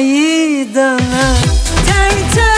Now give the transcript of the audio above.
一等啊太残